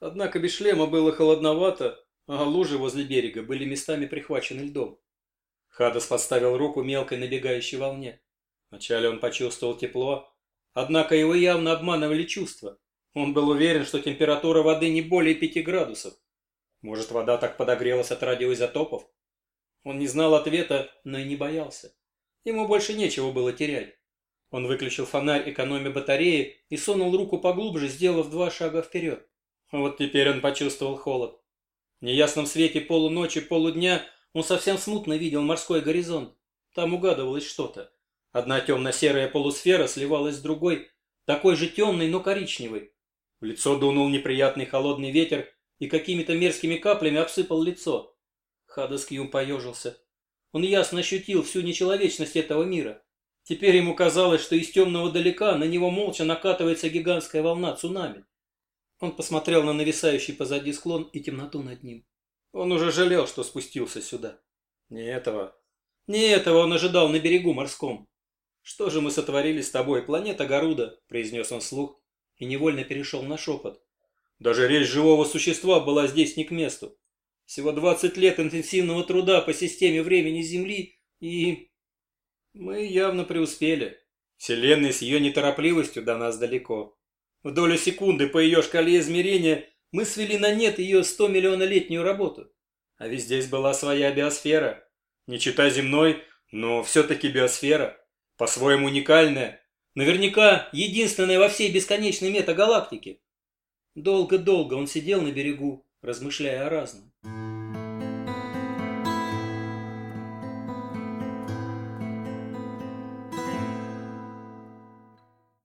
Однако без шлема было холодновато, а лужи возле берега были местами прихвачены льдом. Хадас подставил руку мелкой набегающей волне. Вначале он почувствовал тепло, однако его явно обманывали чувства. Он был уверен, что температура воды не более пяти градусов. Может, вода так подогрелась от радиоизотопов? Он не знал ответа, но и не боялся. Ему больше нечего было терять. Он выключил фонарь, экономя батареи, и сунул руку поглубже, сделав два шага вперед. Вот теперь он почувствовал холод. В неясном свете полуночи, полудня он совсем смутно видел морской горизонт. Там угадывалось что-то. Одна темно-серая полусфера сливалась с другой, такой же темной, но коричневой. В лицо дунул неприятный холодный ветер и какими-то мерзкими каплями обсыпал лицо. Хадас Кьюм поежился. Он ясно ощутил всю нечеловечность этого мира. Теперь ему казалось, что из темного далека на него молча накатывается гигантская волна цунами. Он посмотрел на нависающий позади склон и темноту над ним. Он уже жалел, что спустился сюда. Не этого. Не этого он ожидал на берегу морском. «Что же мы сотворили с тобой, планета Гаруда?» – произнес он вслух и невольно перешел на шепот. Даже речь живого существа была здесь не к месту. Всего 20 лет интенсивного труда по системе времени Земли, и... Мы явно преуспели. Вселенная с ее неторопливостью до нас далеко. В долю секунды по ее шкале измерения мы свели на нет ее 100 миллионолетнюю работу. А ведь здесь была своя биосфера. Не чита земной, но все-таки биосфера. По-своему уникальная. Наверняка единственная во всей бесконечной метагалактике. Долго-долго он сидел на берегу, размышляя о разном.